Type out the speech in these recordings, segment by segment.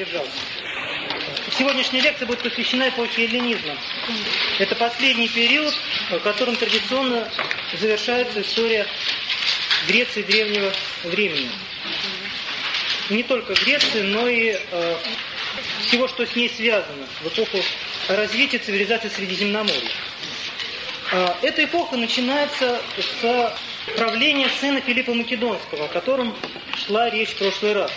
держав. Сегодняшняя лекция будет посвящена эпохе эллинизма. Это последний период, в котором традиционно завершается история Греции древнего времени. Не только Греции, но и э, всего, что с ней связано в эпоху развития цивилизации Средиземноморья. Э, эта эпоха начинается с правления сына Филиппа Македонского, о котором шла речь в прошлый раз.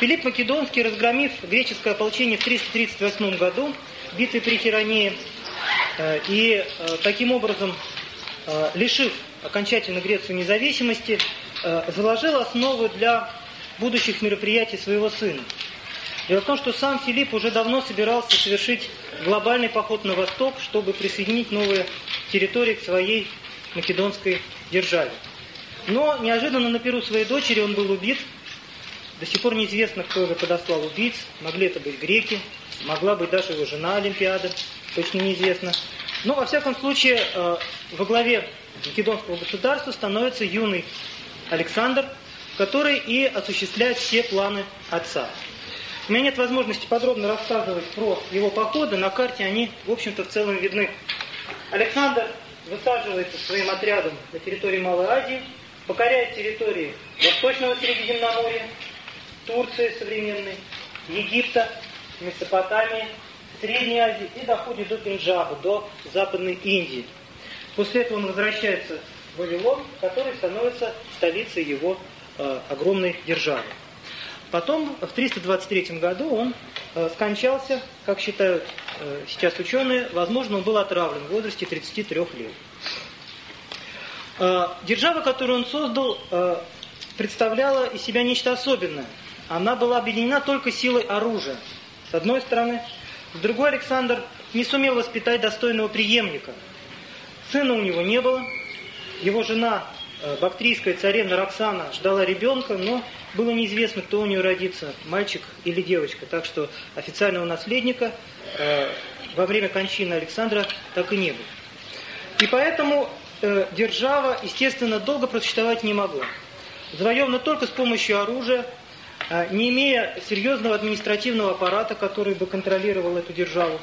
Филипп Македонский, разгромив греческое ополчение в 338 году, в битве при Херонее, э, и э, таким образом, э, лишив окончательно Грецию независимости, заложил основы для будущих мероприятий своего сына. Дело в том, что сам Филипп уже давно собирался совершить глобальный поход на восток, чтобы присоединить новые территории к своей македонской державе. Но неожиданно на перу своей дочери он был убит до сих пор неизвестно, кто же подослал убийц. Могли это быть греки, могла быть даже его жена Олимпиада, точно неизвестно. Но, во всяком случае, э, во главе македонского государства становится юный Александр, который и осуществляет все планы отца. У меня нет возможности подробно рассказывать про его походы, на карте они, в общем-то, в целом видны. Александр высаживается своим отрядом на территории Малой Азии, покоряет территории Восточного Средиземноморья, Турции современной, Египта, Месопотамии, Средней Азии и доходит до Пенджаба, до Западной Индии. После этого он возвращается в Вавилон, который становится столицей его э, огромной державы. Потом, в 323 году, он э, скончался, как считают э, сейчас ученые, возможно, он был отравлен в возрасте 33 лет. Э, держава, которую он создал, э, представляла из себя нечто особенное – она была объединена только силой оружия. С одной стороны. С другой Александр не сумел воспитать достойного преемника. Сына у него не было. Его жена, э, бактрийская царевна Роксана, ждала ребенка, но было неизвестно, кто у нее родится, мальчик или девочка. Так что официального наследника э, во время кончины Александра так и не было. И поэтому э, держава, естественно, долго просуществовать не могла. Завоевана только с помощью оружия, не имея серьезного административного аппарата, который бы контролировал эту державу,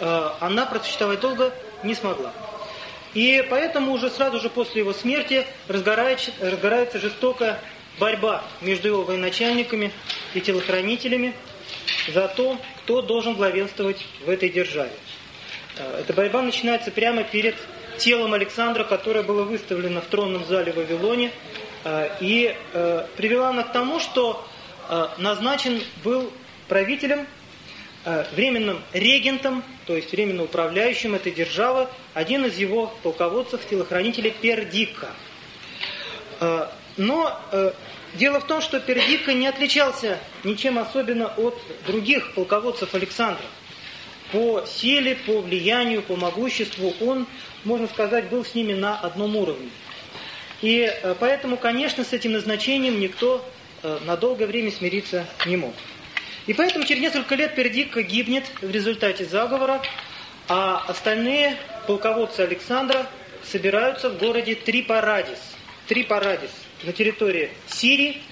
а, она просуществовать долго не смогла. И поэтому уже сразу же после его смерти разгорается, разгорается жестокая борьба между его военачальниками и телохранителями за то, кто должен главенствовать в этой державе. А, эта борьба начинается прямо перед телом Александра, которое было выставлено в тронном зале в Вавилоне, и э, привела она к тому, что э, назначен был правителем, временным регентом, то есть временно управляющим этой державы, один из его полководцев, телохранителей Пердика. Но дело в том, что Пердика не отличался ничем особенно от других полководцев Александра. По силе, по влиянию, по могуществу он, можно сказать, был с ними на одном уровне. И э, поэтому, конечно, с этим назначением никто э, на долгое время смириться не мог. И поэтому через несколько лет Пердикка гибнет в результате заговора, а остальные полководцы Александра собираются в городе Трипарадис. Трипарадис на территории Сирии.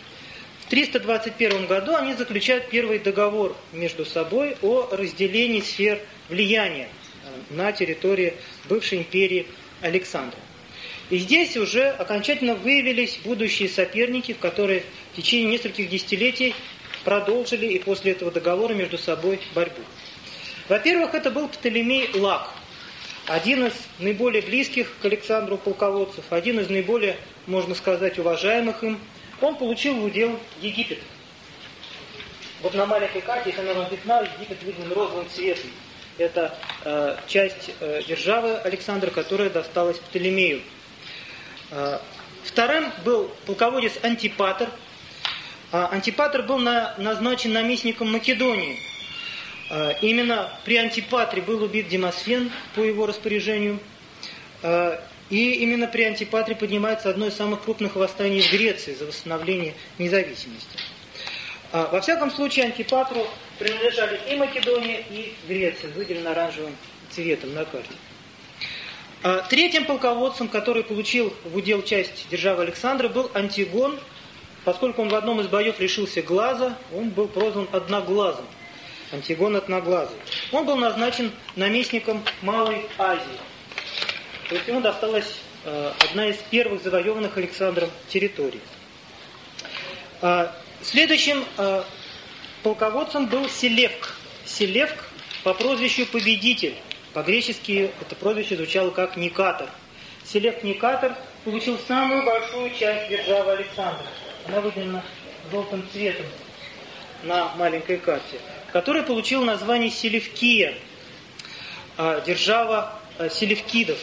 В 321 году они заключают первый договор между собой о разделении сфер влияния э, на территории бывшей империи Александра. И здесь уже окончательно выявились будущие соперники, которые в течение нескольких десятилетий продолжили и после этого договора между собой борьбу. Во-первых, это был Птолемей Лак, один из наиболее близких к Александру полководцев, один из наиболее, можно сказать, уважаемых им. Он получил в удел Египет. Вот на маленькой карте, если она вам видна, Египет виден розовым цветом. Это э, часть э, державы Александра, которая досталась Птолемею. Э, вторым был полководец Антипатр. А Антипатр был назначен наместником Македонии. Э, именно при Антипатре был убит Демосфен по его распоряжению. Э, и именно при Антипатре поднимается одно из самых крупных восстаний в Греции за восстановление независимости. Во всяком случае, Антипатру принадлежали и Македония, и Греция, выделены оранжевым цветом на карте. Третьим полководцем, который получил в удел часть державы Александра, был Антигон, поскольку он в одном из боев лишился глаза, он был прозван Одноглазым. Антигон Одноглазый. Он был назначен наместником Малой Азии. То есть ему досталась э, одна из первых завоеванных Александром территорий. Э, следующим э, полководцем был Селевк. Селевк по прозвищу Победитель. По-гречески это прозвище звучало как Никатор. Селевк Никатор получил самую большую часть державы Александра. Она выделена желтым цветом на маленькой карте, который получил название Селевкия, а, держава а, Селевкидов.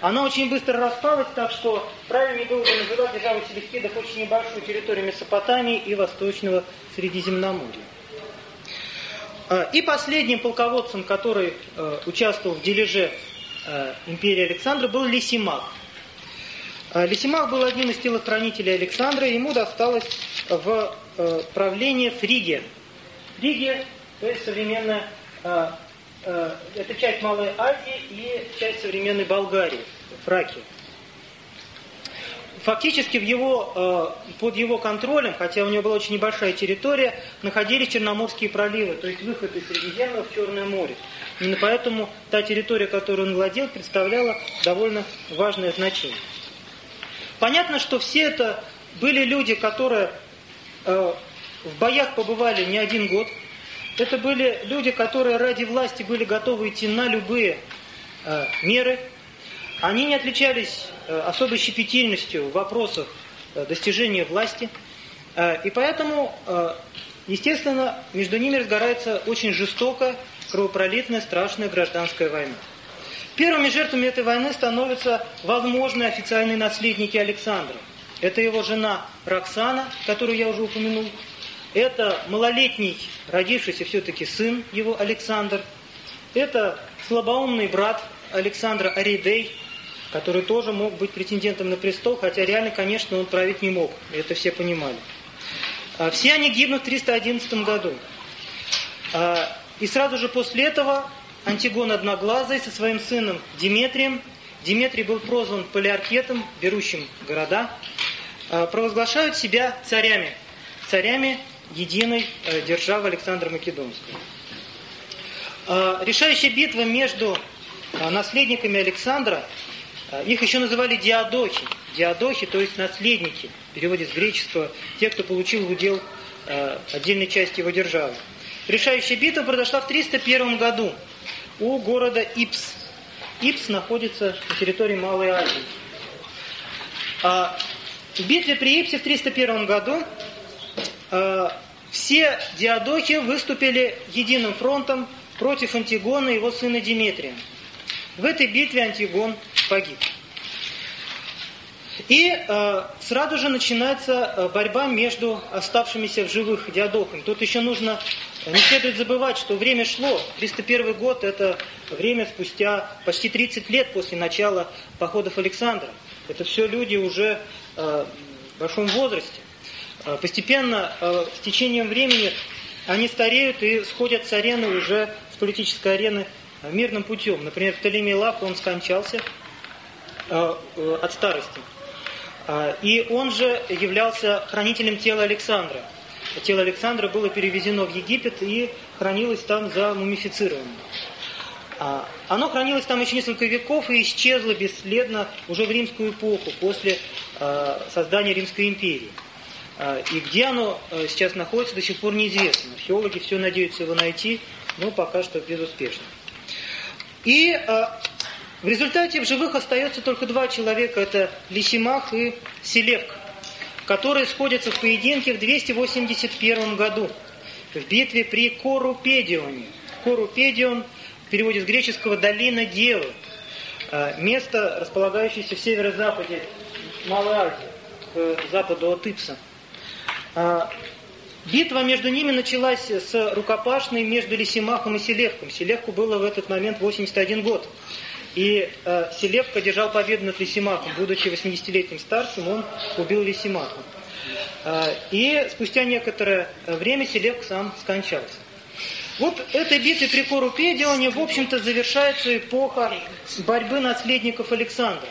Она очень быстро распалась, так что правильнее было бы называть державу Селевкидов очень небольшую территорию Месопотамии и Восточного Средиземноморья. А, и последним полководцем, который участвовал в дележе империи Александра, был Лисимах. Лисимах был одним из телохранителей Александра, ему досталось в э, правление Фригия. Фригия, то есть современная, э, э, это часть Малой Азии и часть современной Болгарии, Фракия. Фактически в его, под его контролем, хотя у него была очень небольшая территория, находились Черноморские проливы, то есть выход из Средиземного в Черное море. Именно поэтому та территория, которую он владел, представляла довольно важное значение. Понятно, что все это были люди, которые э, в боях побывали не один год. Это были люди, которые ради власти были готовы идти на любые э, меры. Они не отличались э, особой щепетильностью в вопросах э, достижения власти. Э, и поэтому, э, естественно, между ними разгорается очень жестокая, кровопролитная, страшная гражданская война. Первыми жертвами этой войны становятся возможные официальные наследники Александра. Это его жена Роксана, которую я уже упомянул. Это малолетний, родившийся все-таки сын его Александр. Это слабоумный брат Александра Аридей, который тоже мог быть претендентом на престол, хотя реально, конечно, он править не мог. Это все понимали. А все они гибнут в 311 году. А, и сразу же после этого Антигон Одноглазый со своим сыном Диметрием, Диметрий был прозван Полиаркетом, берущим города, э, провозглашают себя царями, царями единой э, державы Александра Македонского. Решающая битва между наследниками Александра, их еще называли диадохи. Диадохи, то есть наследники, в переводе с греческого, те, кто получил в удел отдельной части его державы. Решающая битва произошла в 301 году у города Ипс. Ипс находится на территории Малой Азии. А в битве при Ипсе в 301 году а, все диадохи выступили единым фронтом против Антигона и его сына Диметрия. В этой битве Антигон погиб. И э, сразу же начинается э, борьба между оставшимися в живых диадохами. Тут еще нужно, не следует забывать, что время шло. 301 год – это время спустя почти 30 лет после начала походов Александра. Это все люди уже э, в большом возрасте. Э, постепенно, э, с течением времени, они стареют и сходят с арены уже, с политической арены, э, мирным путем. Например, Птолемей Лав, он скончался э, э, от старости. А, и он же являлся хранителем тела Александра. Тело Александра было перевезено в Египет и хранилось там за мумифицированием. А, оно хранилось там еще несколько веков и исчезло бесследно уже в римскую эпоху, после а, создания Римской империи. И где оно сейчас находится, до сих пор неизвестно. Археологи все надеются его найти, но пока что безуспешно. И в результате в живых остается только два человека, это Лисимах и Селевк, которые сходятся в поединке в 281 году в битве при Корупедионе. Корупедион в переводе с греческого «долина Девы», а, место, располагающееся в северо-западе Малой Азии, к западу от Ипса. Битва между ними началась с рукопашной между Лисимахом и Селевком. Селевку было в этот момент 81 год. И э, Селевк одержал победу над Лисимахом. Будучи 80-летним старцем, он убил Лисимаха. Э, и спустя некоторое время Селевк сам скончался. Вот этой битвой при Корупедионе, в общем-то, завершается эпоха борьбы наследников Александра.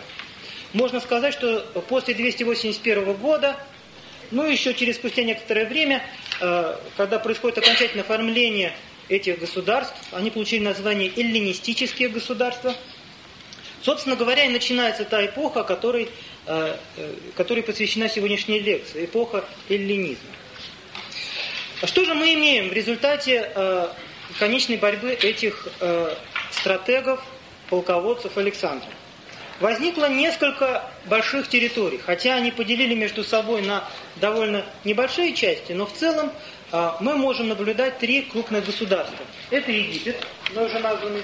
Можно сказать, что после 281 года Ну и еще через спустя некоторое время, когда происходит окончательное оформление этих государств, они получили название эллинистические государства. Собственно говоря, и начинается та эпоха, которой, которой посвящена сегодняшняя лекция, эпоха эллинизма. А что же мы имеем в результате конечной борьбы этих э, стратегов, полководцев Александра. Возникло несколько больших территорий, хотя они поделили между собой на довольно небольшие части, но в целом э, мы можем наблюдать три крупных государства. Это Египет, мы уже названный,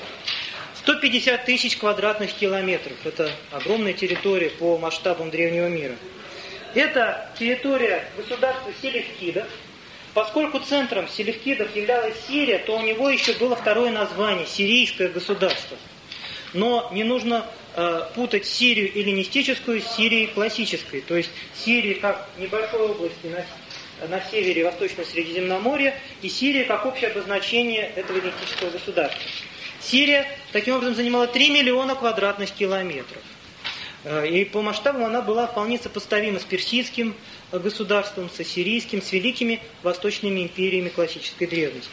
150 тысяч квадратных километров. Это огромная территория по масштабам древнего мира. Это территория государства Селевкидов, Поскольку центром селевкидов являлась Сирия, то у него еще было второе название – Сирийское государство. Но не нужно э, путать Сирию эллинистическую с Сирией классической. То есть Сирия как небольшой области на, на севере Восточно-Средиземноморья и Сирия как общее обозначение этого эллинистического государства. Сирия таким образом занимала 3 миллиона квадратных километров. Э, и по масштабам она была вполне сопоставима с персидским государством, с ассирийским, с великими восточными империями классической древности.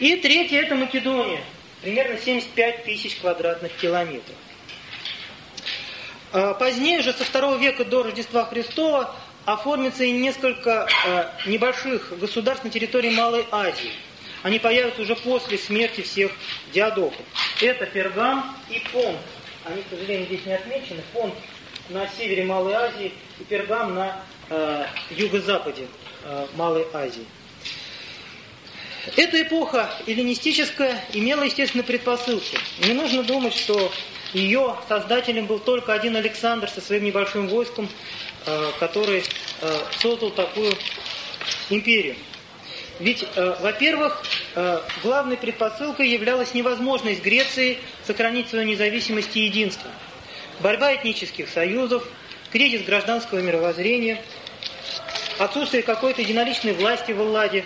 И третье – это Македония, примерно 75 тысяч квадратных километров. А позднее, уже со второго века до Рождества Христова, оформится и несколько э, небольших государств на территории Малой Азии. Они появятся уже после смерти всех диадоков. Это Пергам и Понт. Они, к сожалению, здесь не отмечены. Понт на севере Малой Азии и Пергам на э, юго-западе э, Малой Азии. Эта эпоха эллинистическая имела, естественно, предпосылки. Не нужно думать, что ее создателем был только один Александр со своим небольшим войском, э, который э, создал такую империю. Ведь, э, во-первых, главной предпосылкой являлась невозможность Греции сохранить свою независимость и единство. Борьба этнических союзов, кризис гражданского мировоззрения, отсутствие какой-то единоличной власти в Элладе.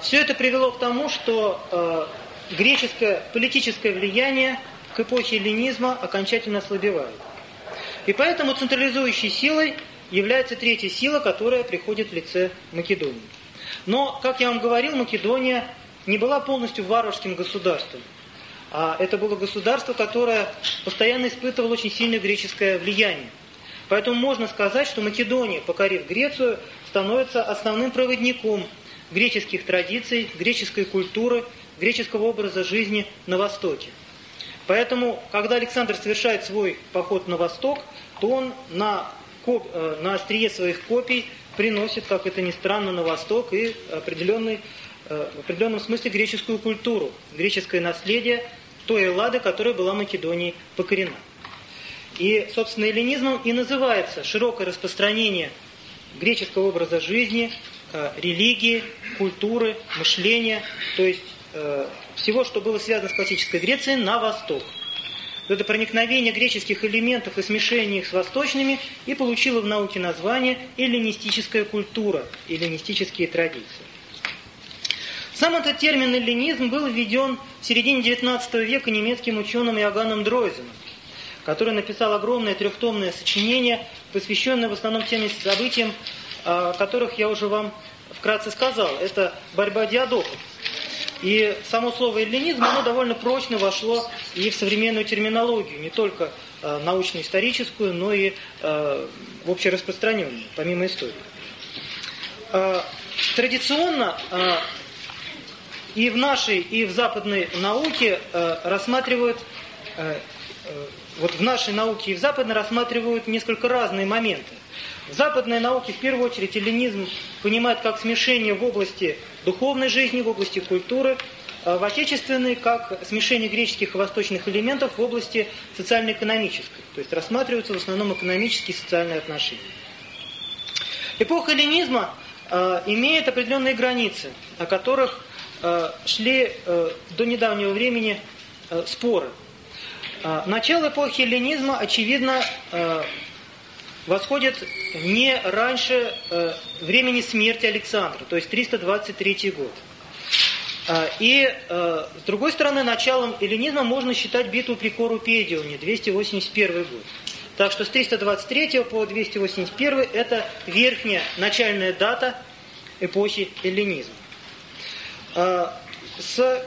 Все это привело к тому, что греческое политическое влияние к эпохе эллинизма окончательно ослабевает. И поэтому централизующей силой является третья сила, которая приходит в лице Македонии. Но, как я вам говорил, Македония не была полностью варварским государством. А это было государство, которое постоянно испытывало очень сильное греческое влияние. Поэтому можно сказать, что Македония, покорив Грецию, становится основным проводником греческих традиций, греческой культуры, греческого образа жизни на Востоке. Поэтому, когда Александр совершает свой поход на Восток, то он на, коп, э, на острие своих копий приносит, как это ни странно, на Восток и определенный, э, в определенном смысле греческую культуру, греческое наследие той Эллады, которая была Македонией покорена. И, собственно, эллинизмом и называется широкое распространение греческого образа жизни, э, религии, культуры, мышления, то есть всего, что было связано с классической Грецией, на восток это проникновение греческих элементов и смешение их с восточными и получило в науке название эллинистическая культура, эллинистические традиции. Сам этот термин эллинизм был введен в середине XIX века немецким ученым Иоганном Дройзеном, который написал огромное трехтомное сочинение, посвященное в основном тем событиям, о которых я уже вам вкратце сказал. Это борьба диадоков. И само слово эллинизм, оно довольно прочно вошло и в современную терминологию, не только э, научно-историческую, но и э, в общераспространенную, помимо истории. Э, традиционно э, и в нашей, и в западной науке э, рассматривают, э, э, вот в нашей науке и в западной рассматривают несколько разные моменты. В западной науке в первую очередь эллинизм понимает как смешение в области духовной жизни, в области культуры, а в отечественной как смешение греческих и восточных элементов в области социально-экономической. То есть рассматриваются в основном экономические и социальные отношения. Эпоха эллинизма э, имеет определенные границы, о которых э, шли э, до недавнего времени э, споры. Э, начало эпохи эллинизма, очевидно, э, восходит не раньше э, времени смерти Александра, то есть 323 год. Э, и, э, с другой стороны, началом эллинизма можно считать битву при Корупедионе, 281 год. Так что с 323 по 281 это верхняя начальная дата эпохи эллинизма. А, с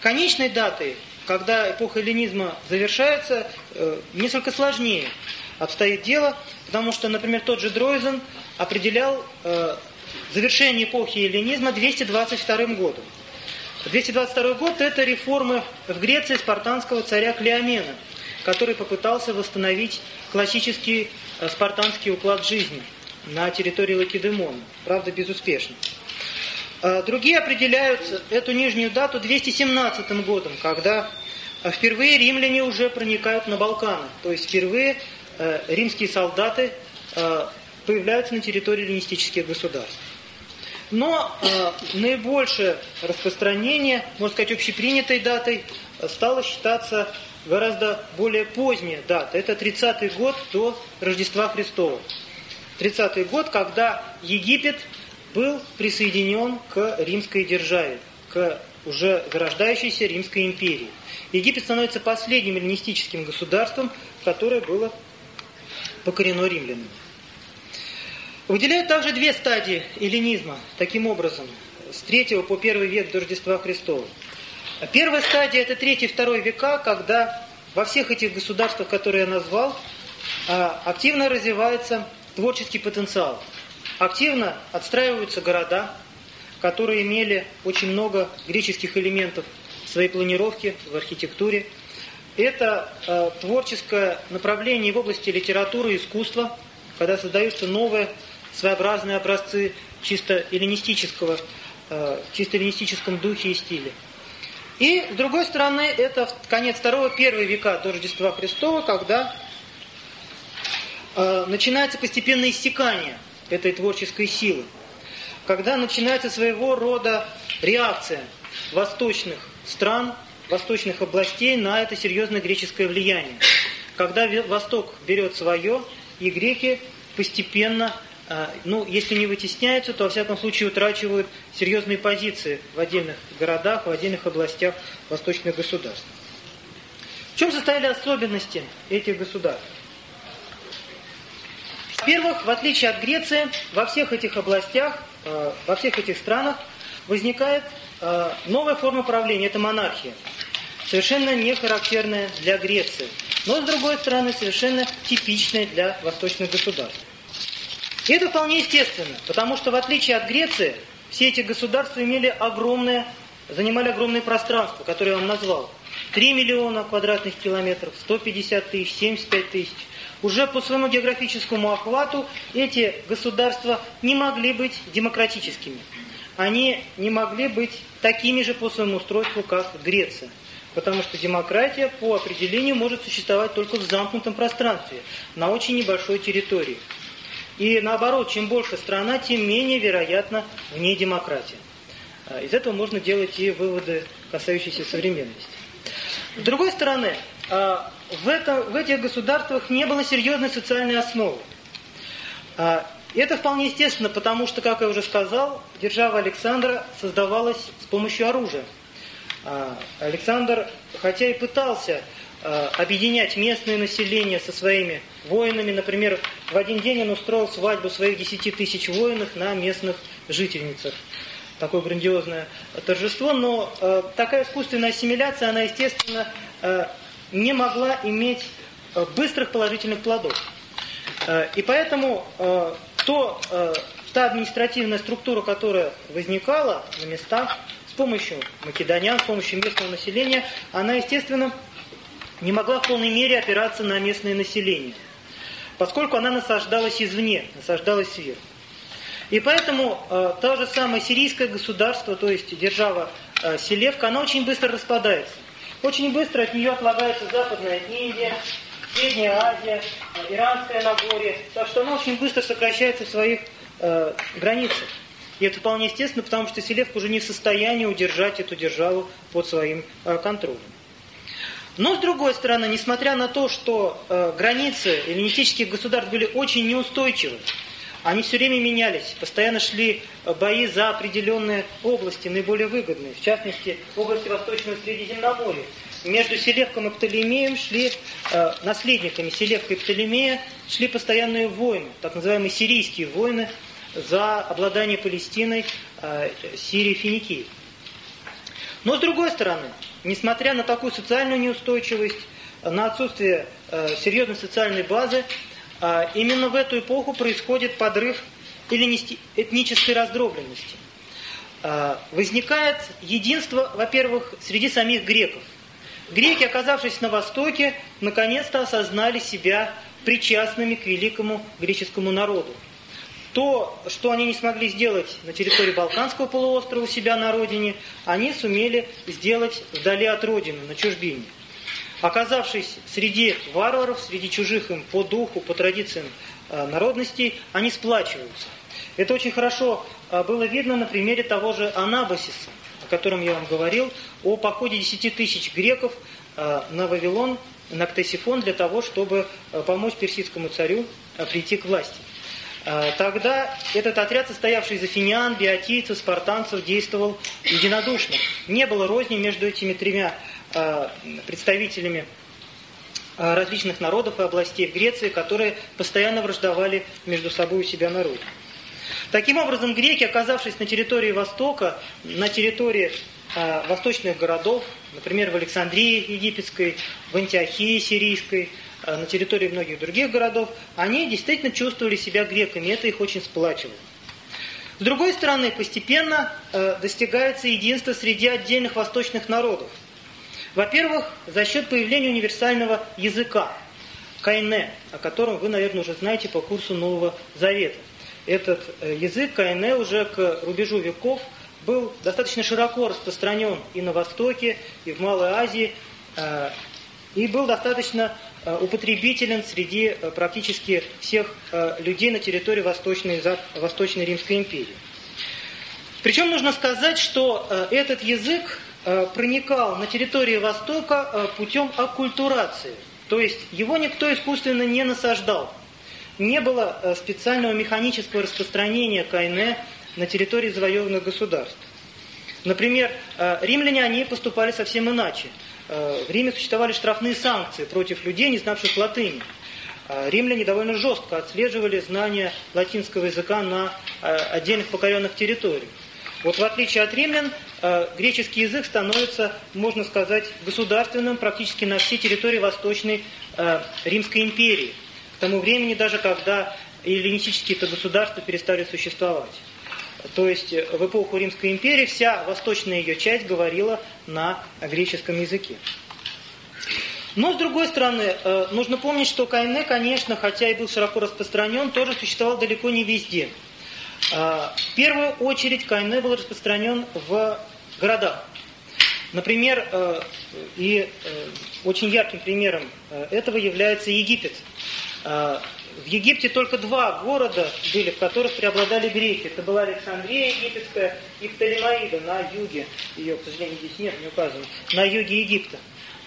конечной датой, когда эпоха эллинизма завершается, э, несколько сложнее обстоит дело, потому что, например, тот же Дройзен определял э, завершение эпохи эллинизма 222 годом. 222 год – это реформы в Греции спартанского царя Клеомена, который попытался восстановить классический э, спартанский уклад жизни на территории Лакедемона, правда безуспешно. А другие определяют эту нижнюю дату 217 годом, когда э, впервые римляне уже проникают на Балканы, то есть впервые э, римские солдаты появляются на территории эллинистических государств. Но э, наибольшее распространение, можно сказать, общепринятой датой стало считаться гораздо более поздняя дата. Это 30-й год до Рождества Христова. 30-й год, когда Египет был присоединен к римской державе, к уже зарождающейся Римской империи. Египет становится последним эллинистическим государством, которое было покорено римлянами. Выделяют также две стадии эллинизма, таким образом, с третьего по первый век до Рождества Христова. Первая стадия – это третий-второй века, когда во всех этих государствах, которые я назвал, а, активно развивается творческий потенциал. Активно отстраиваются города, которые имели очень много греческих элементов в своей планировке, в архитектуре. Это э, творческое направление в области литературы и искусства, когда создаются новые своеобразные образцы чисто эллинистического, э, чисто эллинистическом духе и стиле. И, с другой стороны, это конец второго, первого века до Рождества Христова, когда э, начинается постепенное иссякание этой творческой силы. Когда начинается своего рода реакция восточных стран, восточных областей на это серьезное греческое влияние. Когда Восток берет свое, и греки постепенно а, ну, если не вытесняются, то, во всяком случае, утрачивают серьезные позиции в отдельных городах, в отдельных областях восточных государств. В чем состояли особенности этих государств? Во-первых, в отличие от Греции, во всех этих областях, а, во всех этих странах возникает новая форма правления – это монархия. Совершенно не характерная для Греции, но, с другой стороны, совершенно типичная для восточных государств. И это вполне естественно, потому что в отличие от Греции, все эти государства имели огромное, занимали огромное пространство, которое я вам назвал. 3 миллиона квадратных километров, 150 тысяч, 75 тысяч. Уже по своему географическому охвату эти государства не могли быть демократическими. Они не могли быть такими же по своему устройству, как Греция. Потому что демократия по определению может существовать только в замкнутом пространстве, на очень небольшой территории. И наоборот, чем больше страна, тем менее вероятно в ней демократия. А, из этого можно делать и выводы, касающиеся современности. С другой стороны, а, в, этом, в этих государствах не было серьезной социальной основы. А, это вполне естественно, потому что, как я уже сказал, держава Александра создавалась с помощью оружия. Александр, хотя и пытался Э, объединять местное население со своими воинами. Например, в один день он устроил свадьбу своих 10 тысяч воинов на местных жительницах. Такое грандиозное торжество, но э, такая искусственная ассимиляция, она, естественно, не могла иметь быстрых положительных плодов. И поэтому то, э, та административная структура, которая возникала на местах с помощью македонян, с помощью местного населения, она, естественно, не могла в полной мере опираться на местное население, поскольку она насаждалась извне, насаждалась сверху. И поэтому э, то же самое сирийское государство, то есть держава э, Селевка, она очень быстро распадается. Очень быстро от нее отлагается Западная Индия, Средняя Азия, Иранское Нагорье. Так что она очень быстро сокращается в своих э, границах. И это вполне естественно, потому что Селевка уже не в состоянии удержать эту державу под своим э, контролем. Но, с другой стороны, несмотря на то, что э, границы эллинистических государств были очень неустойчивы, они все время менялись, постоянно шли э, бои за определенные области, наиболее выгодные, в частности, области Восточного Средиземноморья. Между Селевком и Птолемеем шли, э, наследниками Селевка и Птолемея шли постоянные войны, так называемые сирийские войны за обладание Палестиной, э, Сирией, Финикией. Но с другой стороны, несмотря на такую социальную неустойчивость, на отсутствие э, серьезной социальной базы, э, именно в эту эпоху происходит подрыв этнической раздробленности. Э, возникает единство, во-первых, среди самих греков. Греки, оказавшись на Востоке, наконец-то осознали себя причастными к великому греческому народу. То, что они не смогли сделать на территории Балканского полуострова у себя на родине, они сумели сделать вдали от родины, на чужбине. Оказавшись среди варваров, среди чужих им по духу, по традициям э, народностей, они сплачиваются. Это очень хорошо э, было видно на примере того же Анабасиса, о котором я вам говорил, о походе 10 тысяч греков э, на Вавилон, на Ктесифон для того, чтобы помочь персидскому царю прийти к власти. Э, тогда этот отряд, состоявший из афинян, биотийцев, спартанцев, действовал единодушно. Не было розни между этими тремя э, представителями э, различных народов и областей в Греции, которые постоянно враждовали между собой у себя на Таким образом, греки, оказавшись на территории Востока, на территории восточных городов, например, в Александрии египетской, в Антиохии сирийской, Э, на территории многих других городов, они действительно чувствовали себя греками, это их очень сплачивало. С другой стороны, постепенно э, достигается единство среди отдельных восточных народов. Во-первых, за счет появления универсального языка, кайне, о котором вы, наверное, уже знаете по курсу Нового Завета. Этот э, язык кайне уже к рубежу веков был достаточно широко распространен и на Востоке, и в Малой Азии, э, и был достаточно Э, употребителен среди практически всех людей на территории Восточной, Восточной Римской империи. Причем нужно сказать, что этот язык проникал на территории Востока путем оккультурации. То есть его никто искусственно не насаждал. Не было специального механического распространения кайне на территории завоеванных государств. Например, римляне они поступали совсем иначе. Э, в Риме существовали штрафные санкции против людей, не знавших латыни. Э, римляне довольно жестко отслеживали знания латинского языка на э, отдельных покоренных территориях. Вот в отличие от римлян, греческий язык становится, можно сказать, государственным практически на всей территории Восточной Римской империи. Тому времени, даже когда эллинистические государства перестали существовать. То есть э, в эпоху Римской империи вся восточная ее часть говорила на греческом языке. Но, с другой стороны, э, нужно помнить, что Кайне, конечно, хотя и был широко распространен, тоже существовал далеко не везде. Э, в первую очередь Кайне был распространен в городах. Например, и очень ярким примером этого является Египет. В Египте только два города были, в которых преобладали греки. Это была Александрия египетская и Птолемаида на юге. Ее, к сожалению, здесь нет, не указано. На юге Египта.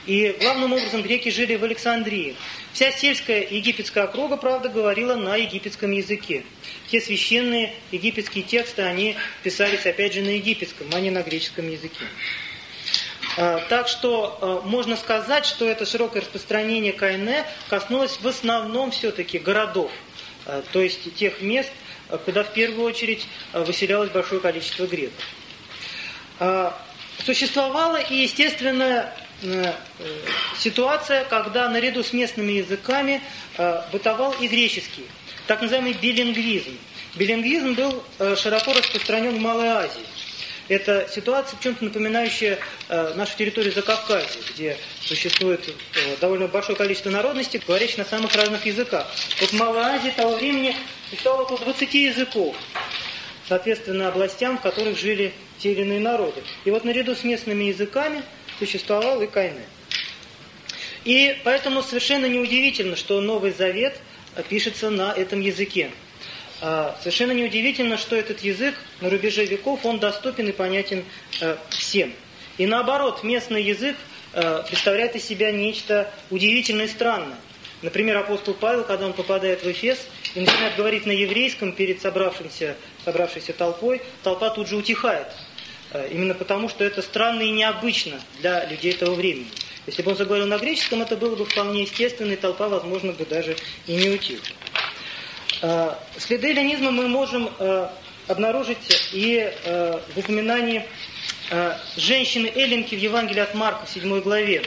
И главным образом греки жили в Александрии. Вся сельская египетская округа, правда, говорила на египетском языке. Те священные египетские тексты, они писались опять же на египетском, а не на греческом языке. А, так что а, можно сказать, что это широкое распространение Кайне коснулось в основном все-таки городов, а, то есть тех мест, куда в первую очередь выселялось большое количество греков. Существовала и естественная э, ситуация, когда наряду с местными языками бытовал и греческий, так называемый билингвизм. Билингвизм был э, широко распространен в Малой Азии. Это ситуация, чем-то напоминающая э, нашу территорию Закавказья, где существует э, довольно большое количество народностей, говорящих на самых разных языках. Вот в Малой Азии того времени существовало около 20 языков, соответственно, областям, в которых жили те или иные народы. И вот наряду с местными языками существовал и Кайне. И поэтому совершенно неудивительно, что Новый Завет пишется на этом языке. А, совершенно неудивительно, что этот язык на рубеже веков, он доступен и понятен э, всем. И наоборот, местный язык э, представляет из себя нечто удивительное и странное. Например, апостол Павел, когда он попадает в Эфес и начинает говорить на еврейском перед собравшимся, собравшейся толпой, толпа тут же утихает. Именно потому, что это странно и необычно для людей того времени. Если бы он заговорил на греческом, это было бы вполне естественно, и толпа, возможно, бы даже и не утихла. Следы эллинизма мы можем обнаружить и в упоминании женщины Эллинки в Евангелии от Марка, в 7 главе,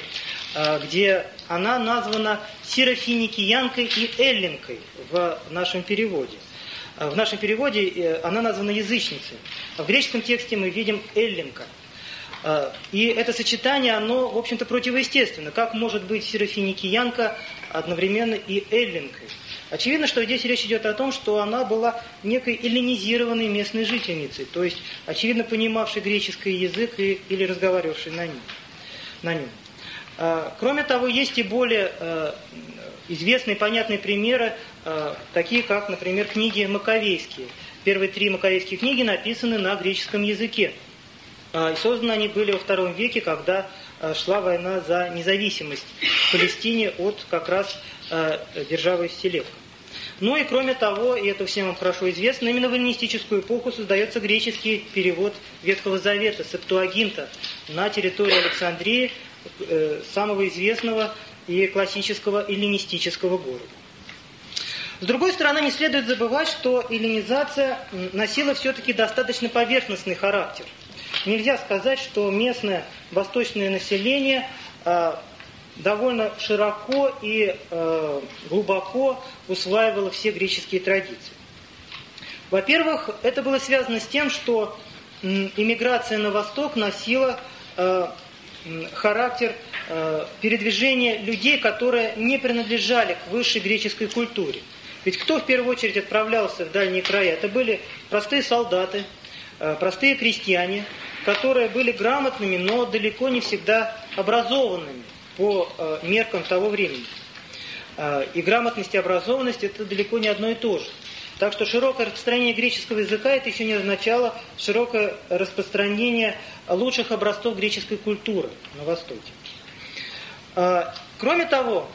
где она названа серафиникиянкой и эллинкой в нашем переводе. В нашем переводе э, она названа язычницей. В греческом тексте мы видим эллинка. И это сочетание, оно, в общем-то, противоестественно. Как может быть серафиникиянка одновременно и эллинкой? Очевидно, что здесь речь идет о том, что она была некой эллинизированной местной жительницей, то есть, очевидно, понимавшей греческий язык и, или разговаривавшей на нем. На нем. А, кроме того, есть и более э, известные, понятные примеры, э, такие как, например, книги Маковейские. Первые три маковейские книги написаны на греческом языке. А, и созданы они были во втором веке, когда э, шла война за независимость в Палестине от как раз державы Селевка. Ну и кроме того, и это всем вам хорошо известно, именно в эллинистическую эпоху создается греческий перевод Ветхого Завета, Септуагинта, на территории Александрии, Э, самого известного и классического эллинистического города. С другой стороны, не следует забывать, что эллинизация носила все-таки достаточно поверхностный характер. Нельзя сказать, что местное восточное население э, довольно широко и э, глубоко усваивало все греческие традиции. Во-первых, это было связано с тем, что иммиграция на восток носила характер э, передвижения людей, которые не принадлежали к высшей греческой культуре. Ведь кто в первую очередь отправлялся в дальние края? Это были простые солдаты, э, простые крестьяне, которые были грамотными, но далеко не всегда образованными по э, меркам того времени. И грамотность и образованность это далеко не одно и то же. Так что широкое распространение греческого языка это еще не означало широкое распространение лучших образцов греческой культуры на Востоке. А, кроме того,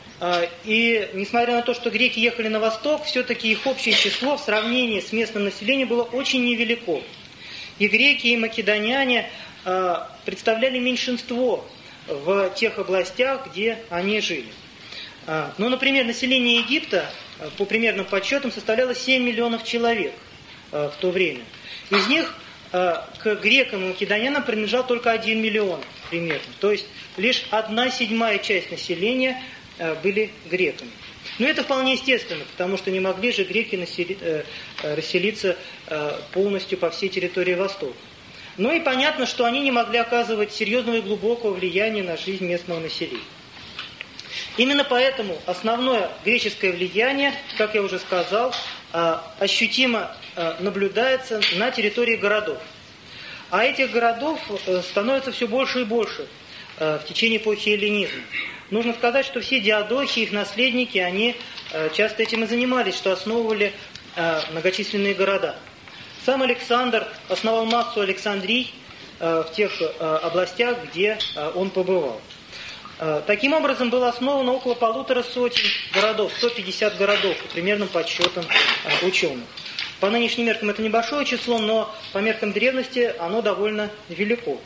и несмотря на то, что греки ехали на восток, все-таки их общее число в сравнении с местным населением было очень невелико. И греки, и македоняне представляли меньшинство в тех областях, где они жили. Ну, например, население Египта Э, по примерным подсчетам, составляло 7 миллионов человек э, в то время. Из них э, к грекам и македонянам принадлежал только 1 миллион примерно. То есть лишь одна седьмая часть населения были греками. Но это вполне естественно, потому что не могли же греки расселиться полностью по всей территории Востока. Ну и понятно, что они не могли оказывать серьезного и глубокого влияния на жизнь местного населения. Именно поэтому основное греческое влияние, как я уже сказал, а, ощутимо а, наблюдается на территории городов. А этих городов э, становится все больше и больше э, в течение эпохи эллинизма. Нужно сказать, что все диадохи, их наследники, они э, часто этим и занимались, что основывали многочисленные города. Сам Александр основал массу Александрий в тех областях, где он побывал. Э, таким образом, было основано около полутора сотен городов, 150 городов, по примерным подсчетам э, ученых. По нынешним меркам это небольшое число, но по меркам древности оно довольно велико,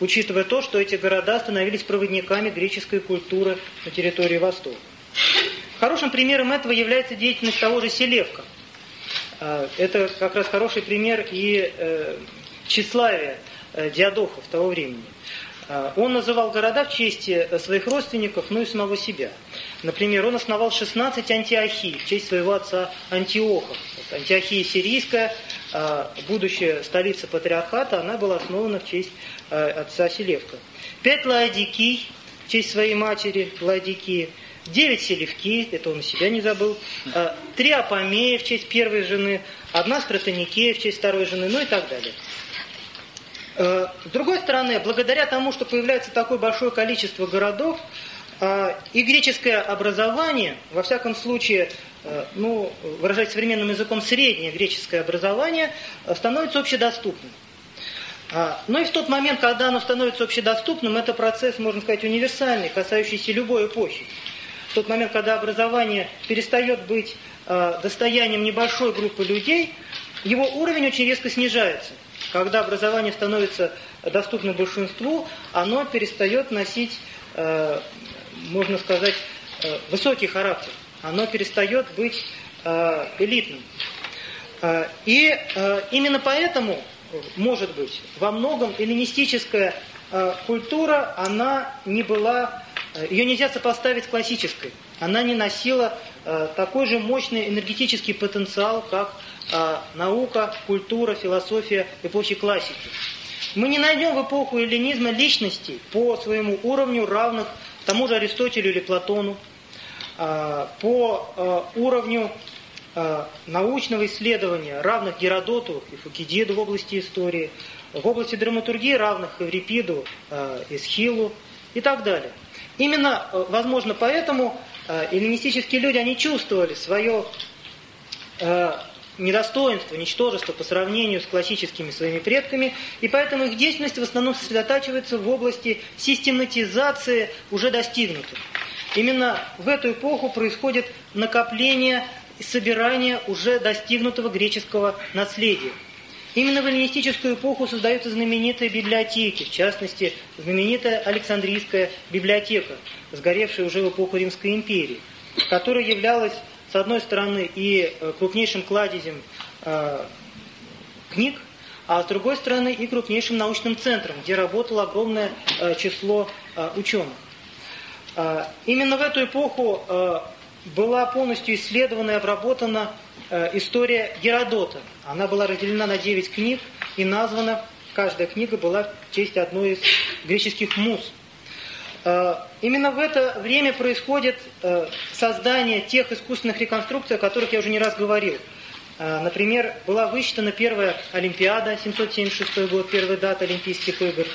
учитывая то, что эти города становились проводниками греческой культуры на территории Востока. Хорошим примером этого является деятельность того же Селевка. Э, это как раз хороший пример и тщеславия диадохов того времени. А, он называл города в честь э, своих родственников, ну и самого себя. Например, он основал 16 антиохий в честь своего отца Антиоха. Антиохия сирийская, а, будущая столица патриархата, она была основана в честь э, отца Селевка. Пять Лаодикий в честь своей матери Лаодикии. Девять Селевки, это он себя не забыл. А, три Апомея в честь первой жены. Одна Стратоникея в честь второй жены, ну и так далее. Э, с другой стороны, благодаря тому, что появляется такое большое количество городов, э, и греческое образование, во всяком случае, э, ну, выражать современным языком, среднее греческое образование, становится общедоступным. Но и в тот момент, когда оно становится общедоступным, это процесс, можно сказать, универсальный, касающийся любой эпохи. В тот момент, когда образование перестает быть достоянием небольшой группы людей, его уровень очень резко снижается. Когда образование становится доступно большинству, оно перестает носить, э, можно сказать, э, высокий характер. Оно перестает быть э, элитным. Э, и э, именно поэтому, может быть, во многом эллинистическая э, культура, она не была, э, ее нельзя сопоставить с классической. Она не носила э, такой же мощный энергетический потенциал, как э, наука, культура, философия эпохи классики. Мы не найдем в эпоху эллинизма личностей по своему уровню равных тому же Аристотелю или Платону, э, по уровню научного исследования, равных Геродоту и Фукидиду в области истории, в области драматургии равных Эврипиду, Эсхилу и так далее. Именно, возможно, поэтому эллинистические люди, они чувствовали свое э, недостоинство, ничтожество по сравнению с классическими своими предками, и поэтому их деятельность в основном сосредотачивается в области систематизации уже достигнутых. Именно в эту эпоху происходит накопление и собирание уже достигнутого греческого наследия. Именно в эллинистическую эпоху создаются знаменитые библиотеки, в частности, знаменитая Александрийская библиотека, сгоревшая уже в эпоху Римской империи, которая являлась, с одной стороны, и э, крупнейшим кладезем э, книг, а с другой стороны и крупнейшим научным центром, где работало огромное э, число ученых. Именно в эту эпоху была полностью исследована и обработана история Геродота. Она была разделена на 9 книг и названа, каждая книга была в честь одной из греческих муз. Э, именно в это время происходит э, создание тех искусственных реконструкций, о которых я уже не раз говорил. Э, например, была высчитана первая Олимпиада, 776 год, первая дата Олимпийских игр.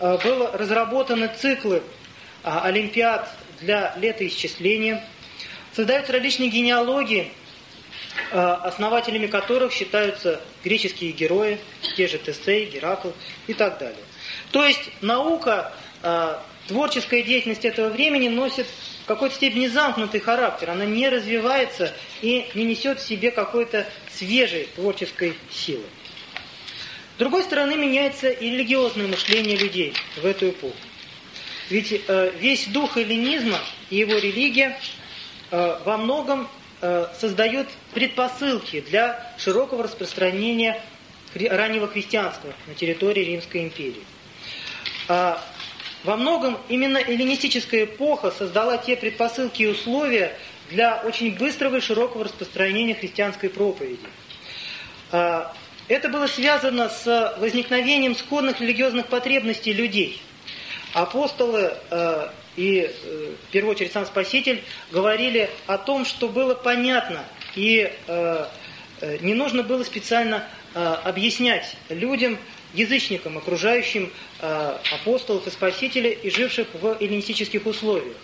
Э, были разработаны циклы э, Олимпиад для летоисчисления – Создаются различные генеалогии, э, основателями которых считаются греческие герои, те же Тесей, Геракл и так далее. То есть наука, э, творческая деятельность этого времени носит в какой-то степени замкнутый характер. Она не развивается и не несет в себе какой-то свежей творческой силы. С другой стороны, меняется и религиозное мышление людей в эту эпоху. Ведь э, весь дух эллинизма и его религия Э, во многом э, создает предпосылки для широкого распространения раннего христианства на территории Римской империи. А, во многом именно эллинистическая эпоха создала те предпосылки и условия для очень быстрого и широкого распространения христианской проповеди. А, это было связано с возникновением сходных религиозных потребностей людей. Апостолы э, и э, в первую очередь сам Спаситель говорили о том, что было понятно, и э, э, не нужно было специально объяснять людям, язычникам, окружающим апостолов и Спасителя и живших в эллинистических условиях.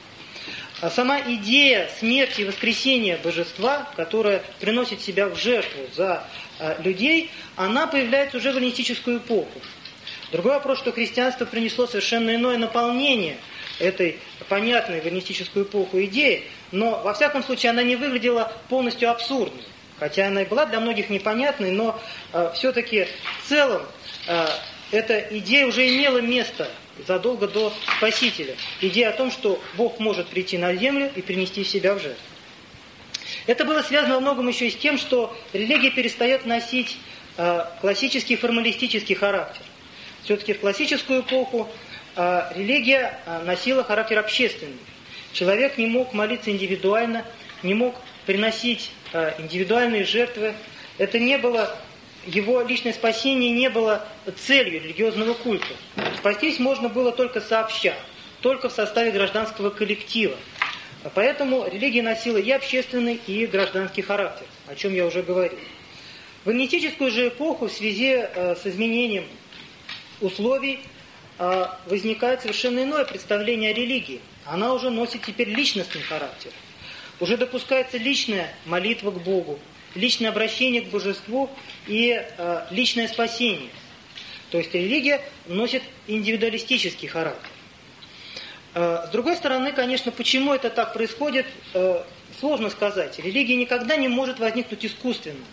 А сама идея смерти и воскресения божества, которая приносит себя в жертву за людей, она появляется уже в эллинистическую эпоху. Другой вопрос, что христианство принесло совершенно иное наполнение – этой понятной в эллинистическую эпоху идеи, но во всяком случае она не выглядела полностью абсурдной. Хотя она и была для многих непонятной, но э, все-таки в целом э, эта идея уже имела место задолго до Спасителя. Идея о том, что Бог может прийти на землю и принести себя в жертву. Это было связано во многом еще и с тем, что религия перестает носить э, классический формалистический характер. Все-таки в классическую эпоху религия а, носила характер общественный. Человек не мог молиться индивидуально, не мог приносить а, индивидуальные жертвы. Это не было, его личное спасение не было целью религиозного культа. Спастись можно было только сообща, только в составе гражданского коллектива. Поэтому религия носила и общественный, и гражданский характер, о чем я уже говорил. В эллинистическую же эпоху в связи с изменением условий возникает совершенно иное представление о религии. Она уже носит теперь личностный характер. Уже допускается личная молитва к Богу, личное обращение к божеству и э, личное спасение. То есть религия носит индивидуалистический характер. Э, с другой стороны, конечно, почему это так происходит, э, сложно сказать. Религия никогда не может возникнуть искусственно.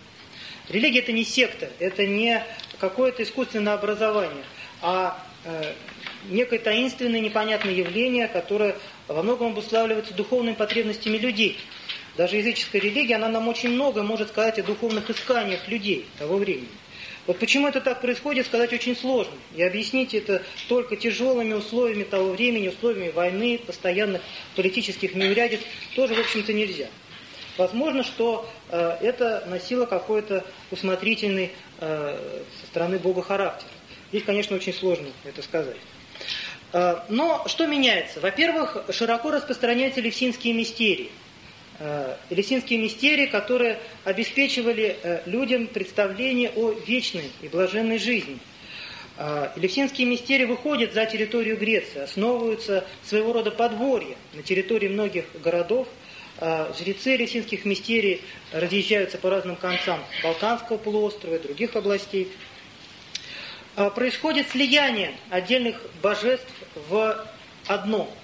Религия это не секта, это не какое-то искусственное образование, а некое таинственное непонятное явление, которое во многом обуславливается духовными потребностями людей. Даже языческая религия, она нам очень много может сказать о духовных исканиях людей того времени. Вот почему это так происходит, сказать очень сложно. И объяснить это только тяжелыми условиями того времени, условиями войны, постоянных политических неурядиц, тоже, в общем-то, нельзя. Возможно, что э, это носило какой-то усмотрительный э, со стороны Бога характер. Здесь, конечно, очень сложно это сказать. Э, но что меняется? Во-первых, широко распространяются левсинские мистерии. Элисинские мистерии, которые обеспечивали э, людям представление о вечной и блаженной жизни. Элисинские мистерии выходят за территорию Греции, основываются своего рода подворья на территории многих городов. Жрецы элисинских мистерий разъезжаются по разным концам Балканского полуострова и других областей. Происходит слияние отдельных божеств в одно –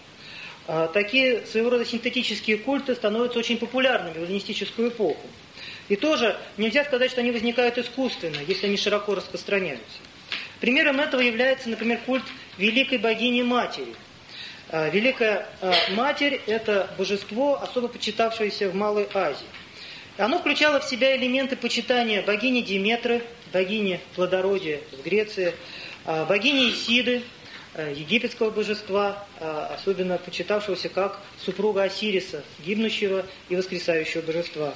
а, такие своего рода синтетические культы становятся очень популярными в эллинистическую эпоху. И тоже нельзя сказать, что они возникают искусственно, если они широко распространяются. Примером этого является, например, культ Великой Богини Матери. А, Великая а, Матерь – это божество, особо почитавшееся в Малой Азии. Оно включало в себя элементы почитания богини Диметры, богини плодородия в Греции, богини Исиды, Э, египетского божества, э, особенно почитавшегося как супруга Осириса, гибнущего и воскресающего божества.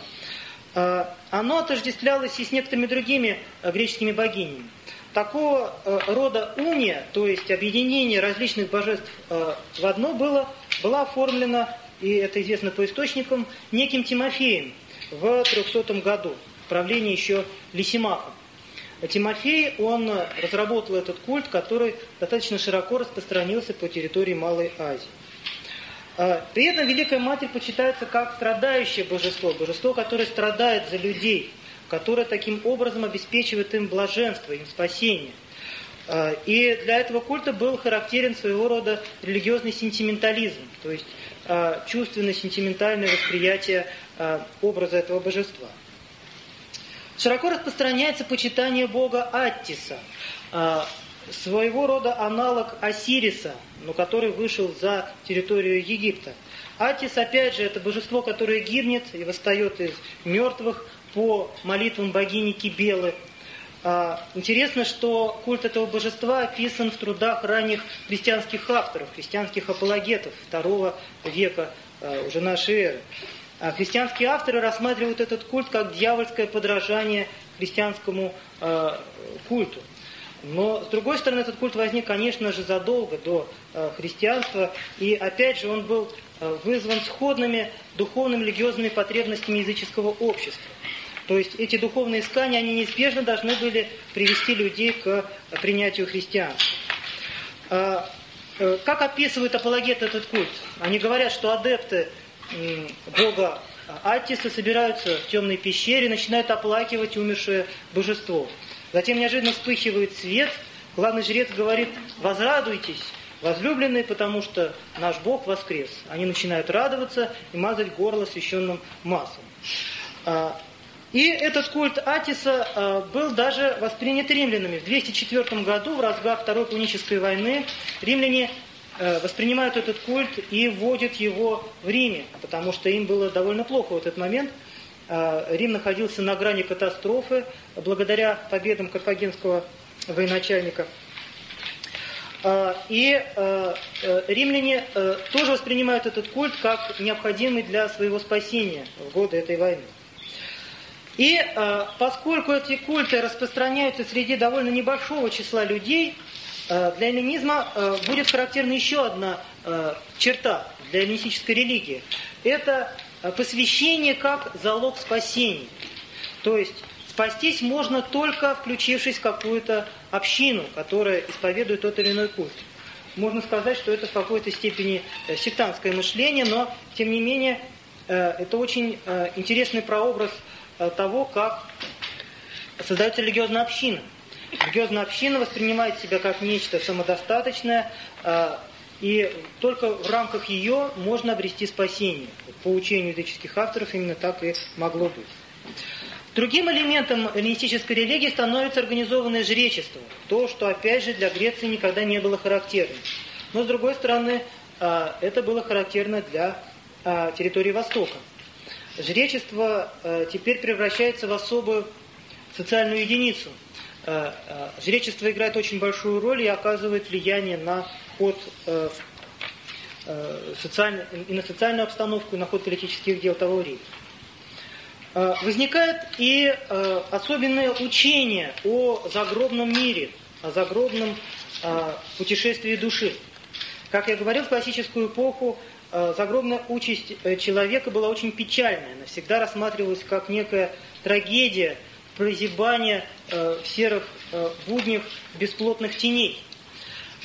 Оно отождествлялось и с некоторыми другими греческими богинями. Такого рода уния, то есть объединение различных божеств в одно, было, была оформлена, и это известно по источникам, неким Тимофеем в 300 году, в правлении еще Лисимаха. Тимофей, он разработал этот культ, который достаточно широко распространился по территории Малой Азии. А, при этом Великая Матерь почитается как страдающее божество, божество, которое страдает за людей, которое таким образом обеспечивает им блаженство, им спасение. А, и для этого культа был характерен своего рода религиозный сентиментализм, то есть чувственно-сентиментальное восприятие образа этого божества. Широко распространяется почитание бога Аттиса, а, своего рода аналог Осириса, но который вышел за территорию Египта. Аттис, опять же, это божество, которое гибнет и восстает из мертвых по молитвам богини Кибелы. А, интересно, что культ этого божества описан в трудах ранних христианских авторов, христианских апологетов II века а, уже нашей эры. А христианские авторы рассматривают этот культ как дьявольское подражание христианскому культу. Но, с другой стороны, этот культ возник, конечно же, задолго до христианства, и, опять же, он был вызван сходными духовными религиозными потребностями языческого общества. То есть эти духовные искания, они неизбежно должны были привести людей к принятию христианства. Э, э, как описывают апологеты этот культ? Они говорят, что адепты бога Аттиса собираются в темной пещере, начинают оплакивать умершее божество. Затем неожиданно вспыхивает свет, главный жрец говорит, возрадуйтесь, возлюбленные, потому что наш Бог воскрес. Они начинают радоваться и мазать горло священным маслом. И этот культ Атиса а, был даже воспринят римлянами. В 204 году, в разгар Второй Пунической войны, римляне Э, воспринимают этот культ и вводят его в Риме, потому что им было довольно плохо в этот момент. Э, Рим находился на грани катастрофы благодаря победам карфагенского военачальника. Э, и римляне тоже воспринимают этот культ как необходимый для своего спасения в годы этой войны. И поскольку эти культы распространяются среди довольно небольшого числа людей, Э, для эллинизма э, будет характерна еще одна э, черта для эллинистической религии. Это посвящение как залог спасения. То есть спастись можно только включившись в какую-то общину, которая исповедует тот или иной культ. Можно сказать, что это в какой-то степени сектантское мышление, но тем не менее это очень интересный прообраз того, как создается религиозная община. Религиозная община воспринимает себя как нечто самодостаточное, а, и только в рамках ее можно обрести спасение. По учению языческих авторов именно так и могло быть. Другим элементом эллинистической религии становится организованное жречество. То, что, опять же, для Греции никогда не было характерным. Но, с другой стороны, а, это было характерно для а, территории Востока. Жречество а, теперь превращается в особую социальную единицу. Жречество играет очень большую роль и оказывает влияние на ход социальной, и на социальную обстановку, и на ход политических дел того времени. Возникает и особенное учение о загробном мире, о загробном путешествии души. Как я говорил, в классическую эпоху э, загробная участь э, человека была очень печальная. Она всегда рассматривалась как некая трагедия, прозябание э, в серых буднях бесплотных теней.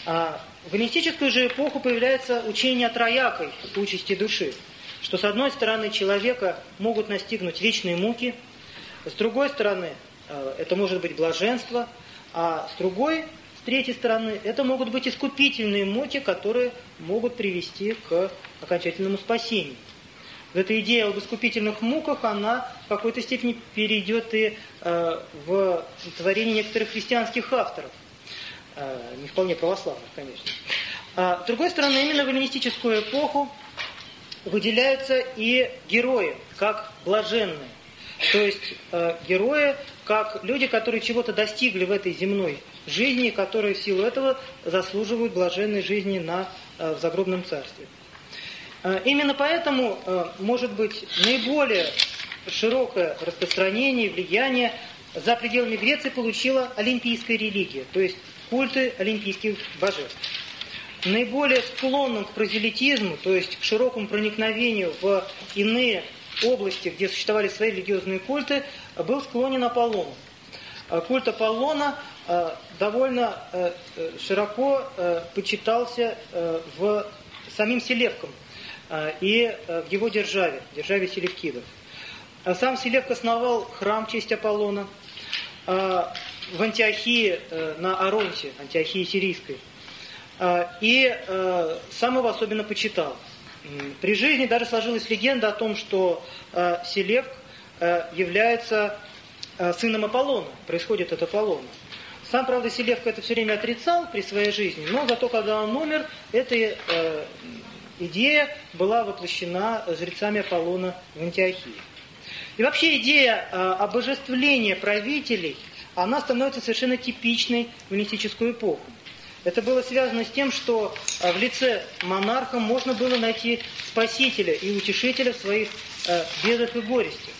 А в эллинистическую же эпоху появляется учение о троякой участи души, что с одной стороны человека могут настигнуть вечные муки, с другой стороны это может быть блаженство, а с другой третьей стороны, это могут быть искупительные муки, которые могут привести к окончательному спасению. эта идея об искупительных муках, она в какой-то степени перейдет и э, в творение некоторых христианских авторов. Э, не вполне православных, конечно. А, с другой стороны, именно в эллинистическую эпоху выделяются и герои, как блаженные. То есть э, герои, как люди, которые чего-то достигли в этой земной жизни, которые в силу этого заслуживают блаженной жизни на, э, в загробном царстве. Э, именно поэтому, э, может быть, наиболее широкое распространение, влияние за пределами Греции получила олимпийская религия, то есть культы олимпийских божеств. Наиболее склонным к прозелитизму, то есть к широкому проникновению в иные области, где существовали свои религиозные культы, был склонен Аполлон. Культ Аполлона довольно э, э, широко почитался в самим Селевком и в его державе, державе Селевкидов. Сам Селевк основал храм в честь Аполлона в Антиохии на Аронте, Антиохии Сирийской. И сам его особенно почитал. При жизни даже сложилась легенда о том, что Селевк является сыном Аполлона, происходит от Аполлона. Сам, правда, Селевка это все время отрицал при своей жизни, но зато, когда он умер, эта э, идея была воплощена жрецами Аполлона в Антиохии. И вообще идея э, обожествления правителей, она становится совершенно типичной в мистическую эпоху. Это было связано с тем, что э, в лице монарха можно было найти спасителя и утешителя в своих э, бедах и горестях.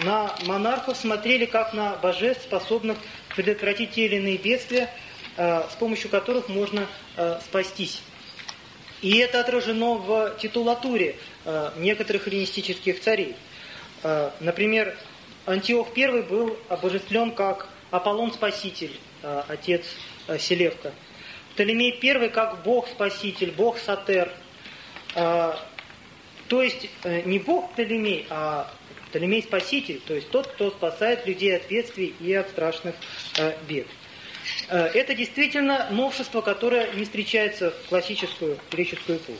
На монархов смотрели как на божеств, способных предотвратить те или иные бедствия, э, с помощью которых можно э, спастись. И это отражено в титулатуре э, некоторых эллинистических царей. Например, Антиох I был обожествлен как Аполлон-спаситель, отец Селевка. Птолемей I как бог-спаситель, бог-сатер. То есть не бог Птолемей, а Птолемей Спаситель, то есть тот, кто спасает людей от бедствий и от страшных э, бед. Э, это действительно новшество, которое не встречается в классическую греческую эпоху.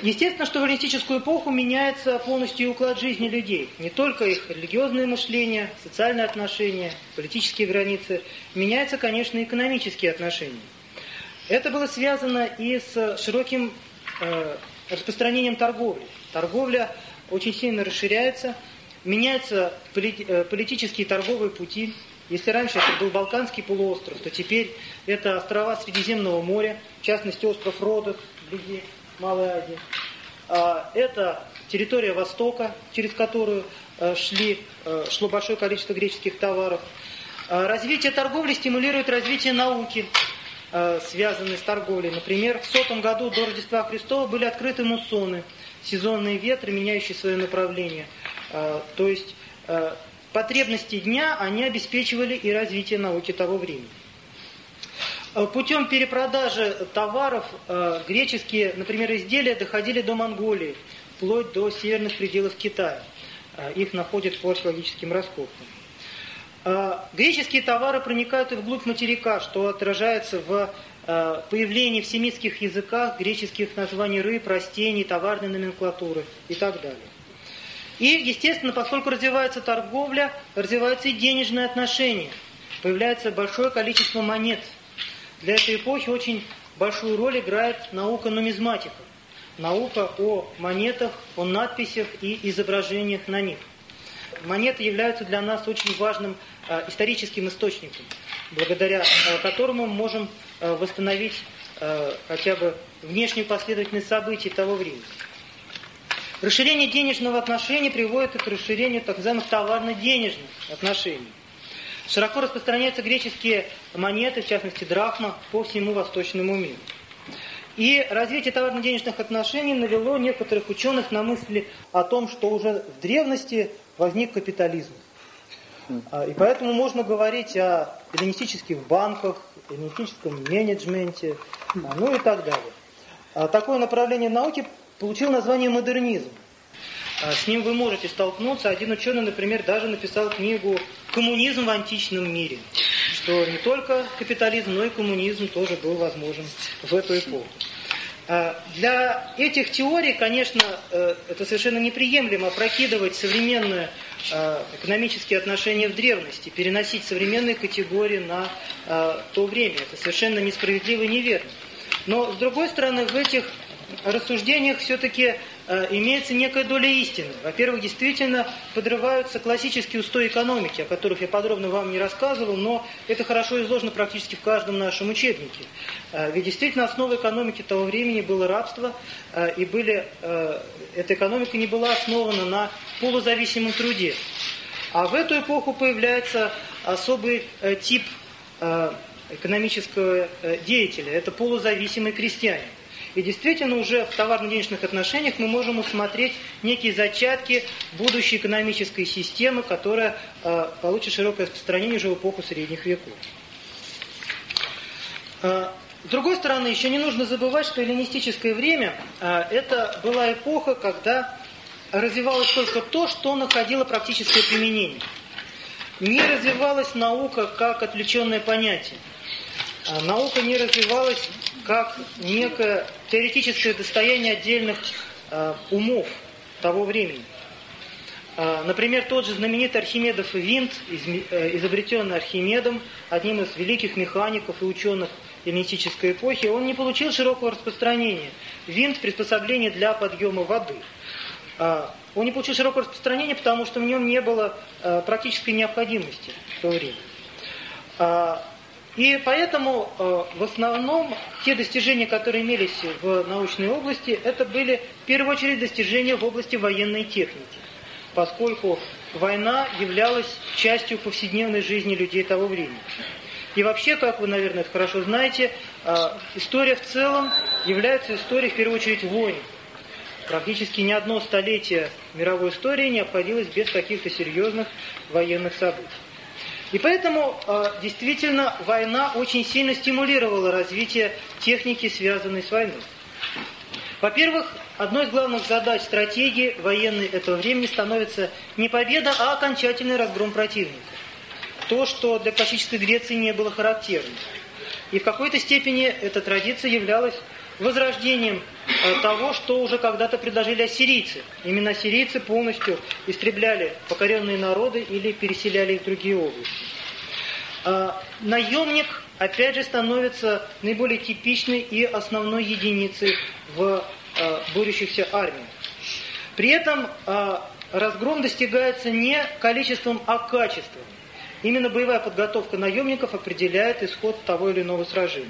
Естественно, что в эллинистическую эпоху меняется полностью уклад жизни людей. Не только их религиозное мышление, социальные отношения, политические границы. Меняются, конечно, экономические отношения. Это было связано и с широким э, распространением торговли. Торговля очень сильно расширяется, меняются э, политические торговые пути. Если раньше это был Балканский полуостров, то теперь это острова Средиземного моря, в частности остров Родос, вблизи Малой Азии. А, это территория Востока, через которую э, шли, э, шло большое количество греческих товаров. А, развитие торговли стимулирует развитие науки, связанные с торговлей. Например, в сотом году до Рождества Христова были открыты муссоны – сезонные ветры, меняющие свое направление. А, то есть а, потребности дня, они обеспечивали и развитие науки того времени. А, путем перепродажи товаров греческие, например, изделия доходили до Монголии, вплоть до северных пределов Китая. Их находят по археологическим раскопкам. Греческие товары проникают и вглубь материка, что отражается в появление в семитских языках греческих названий рыб, растений, товарной номенклатуры и так далее. И, естественно, поскольку развивается торговля, развиваются и денежные отношения. Появляется большое количество монет. Для этой эпохи очень большую роль играет наука нумизматика. Наука о монетах, о надписях и изображениях на них. Монеты являются для нас очень важным э, историческим источником, благодаря э, которому мы можем э, восстановить э, хотя бы внешнюю последовательность событий того времени. Расширение денежного отношения приводит к расширению так называемых товарно-денежных отношений. Широко распространяются греческие монеты, в частности драхма, по всему восточному миру. И развитие товарно-денежных отношений навело некоторых ученых на мысли о том, что уже в древности возник капитализм. А, и поэтому можно говорить о эллинистических банках, эллинистическом менеджменте, а, ну и так далее. А такое направление науки получило название модернизм. С ним вы можете столкнуться. Один ученый, например, даже написал книгу «Коммунизм в античном мире», что не только капитализм, но и коммунизм тоже был возможен в эту эпоху. Для этих теорий, конечно, э, это совершенно неприемлемо прокидывать современные э, экономические отношения в древности, переносить современные категории на э, то время. Это совершенно несправедливо и неверно. Но, с другой стороны, в этих рассуждениях все-таки э, имеется некая доля истины. Во-первых, действительно подрываются классические устои экономики, о которых я подробно вам не рассказывал, но это хорошо изложено практически в каждом нашем учебнике. Э, ведь действительно основой экономики того времени было рабство, э, и были, э, эта экономика не была основана на полузависимом труде. А в эту эпоху появляется особый э, тип э, экономического э, деятеля. Это полузависимый крестьянин. И действительно уже в товарно-денежных отношениях мы можем усмотреть некие зачатки будущей экономической системы, которая э, получит широкое распространение уже в эпоху средних веков. Э, с другой стороны, еще не нужно забывать, что эллинистическое время э, это была эпоха, когда развивалось только то, что находило практическое применение. Не развивалась наука как отвлеченное понятие. Наука не развивалась как некое теоретическое достояние отдельных э, умов того времени. Э, например, тот же знаменитый Архимедов винт, из, э, изобретенный Архимедом, одним из великих механиков и ученых эллинистической эпохи, он не получил широкого распространения. Винт – приспособление для подъема воды. Э, он не получил широкого распространения, потому что в нем не было э, практической необходимости в то время. И поэтому э, в основном те достижения, которые имелись в научной области, это были в первую очередь достижения в области военной техники, поскольку война являлась частью повседневной жизни людей того времени. И вообще, как вы, наверное, хорошо знаете, э, история в целом является историей в первую очередь войн. Практически ни одно столетие мировой истории не обходилось без каких-то серьезных военных событий. И поэтому э, действительно война очень сильно стимулировала развитие техники, связанной с войной. Во-первых, одной из главных задач стратегии военной этого времени становится не победа, а окончательный разгром противника. То, что для классической Греции не было характерным. И в какой-то степени эта традиция являлась возрождением э, того, что уже когда-то предложили ассирийцы. Именно ассирийцы полностью истребляли покоренные народы или переселяли их в другие области. А, наемник, опять же, становится наиболее типичной и основной единицей в э, борющихся армиях. При этом э, разгром достигается не количеством, а качеством. Именно боевая подготовка наемников определяет исход того или иного сражения.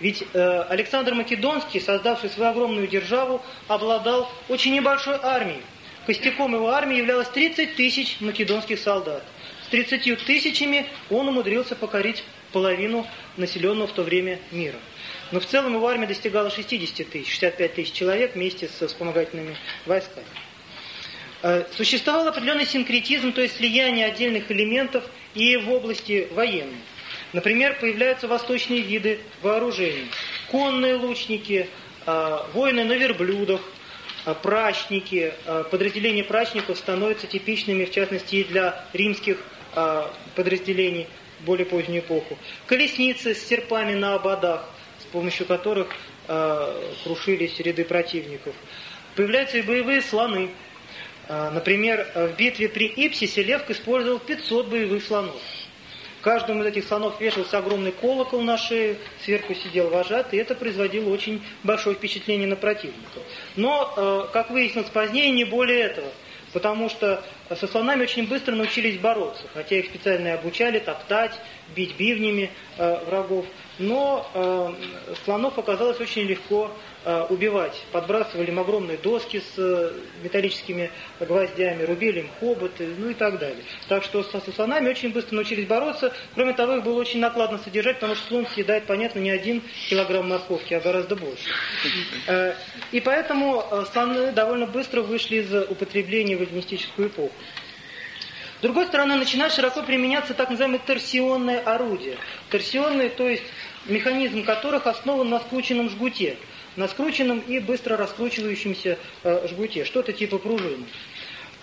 Ведь э, Александр Македонский, создавший свою огромную державу, обладал очень небольшой армией. Костяком его армии являлось 30 тысяч македонских солдат. С 30 тысячами он умудрился покорить половину населенного в то время мира. Но в целом его армия достигала 60 тысяч, 65 тысяч человек вместе со вспомогательными войсками. Э, существовал определенный синкретизм, то есть слияние отдельных элементов и в области военной. Например, появляются восточные виды вооружений. Конные лучники, а, воины на верблюдах, а, прачники. А, подразделения прачников становятся типичными, в частности, и для римских подразделений более позднюю эпоху. Колесницы с серпами на ободах, с помощью которых крушились ряды противников. Появляются и боевые слоны. Например, в битве при Ипсисе Левк использовал 500 боевых слонов. Каждому из этих слонов вешался огромный колокол на шее, сверху сидел вожатый, и это производило очень большое впечатление на противника. Но, э, как выяснилось позднее, не более этого. Потому что со слонами очень быстро научились бороться, хотя их специально обучали топтать, бить бивнями э, врагов. Но э, слонов оказалось очень легко Э, убивать. Подбрасывали им огромные доски с э, металлическими гвоздями, рубили им хоботы, ну и так далее. Так что со слонами очень быстро научились бороться. Кроме того, их было очень накладно содержать, потому что слон съедает, понятно, не один килограмм морковки, а гораздо больше. Э, и поэтому слоны довольно быстро вышли из употребления в эллинистическую эпоху. С другой стороны, начинают широко применяться так называемые торсионные орудия. Торсионные, то есть механизм которых основан на скрученном жгуте на скрученном и быстро раскручивающемся э, жгуте, что-то типа пружины.